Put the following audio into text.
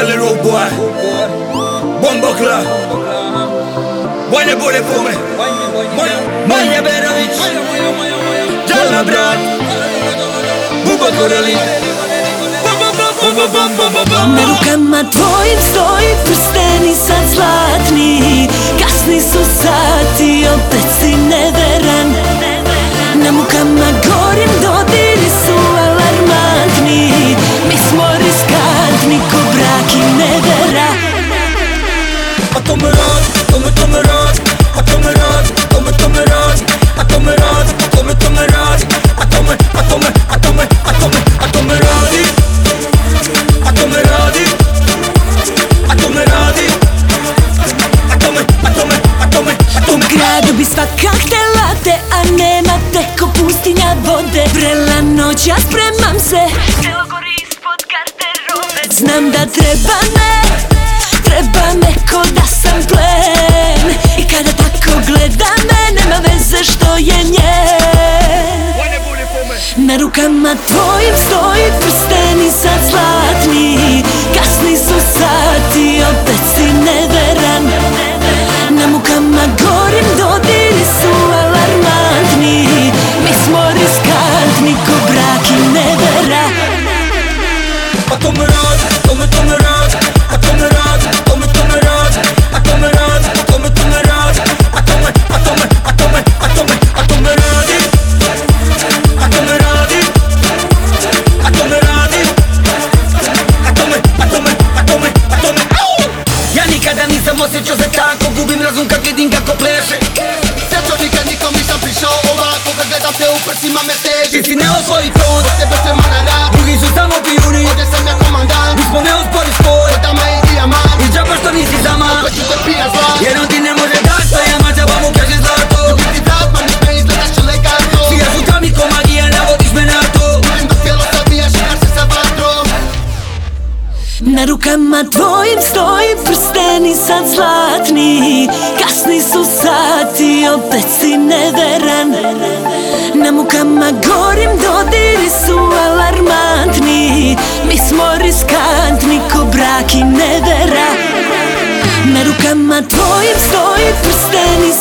belly road boy Bombo kla Vojne bole po me Manja Berović Džalna brat Bubo Koreli Na rukama tvojim stoji prsteni sad zlatni Kasni su sati, opet si neveran Na te, a nema te ko pustinja vode. Vrela noć, ja spremam se. Selo gori ispod garderobe. Znam da treba me, treba me ko da sam plen. I kada tako gleda me, nema veze što je me Na rukama tvojim stoji prsteni sad zlatni. Kasni su sati, Osjećam se tako, gubim razum kad vidim kako pleše to nikad nikom nisam prišao τα Θεού περσίμα με θες Είσαι νέος βοηθών, τότε πες με μαναρά Μου γίζουν τα μοποιούνι, τότε σε μια κομμαντά. Disponeos por el Και διαμά Η τζάμπα στον ίσι ζάμα, όπως την εμμορετά, στα ιαμάτσα και τα πάνε πέις, λέτα κομμαγία, να Na rukama tvojim zlatni gorim dodiri su alarmantni. Mi smo riskantni ko brak i nevera. Na rukama tvojim stoji prsteni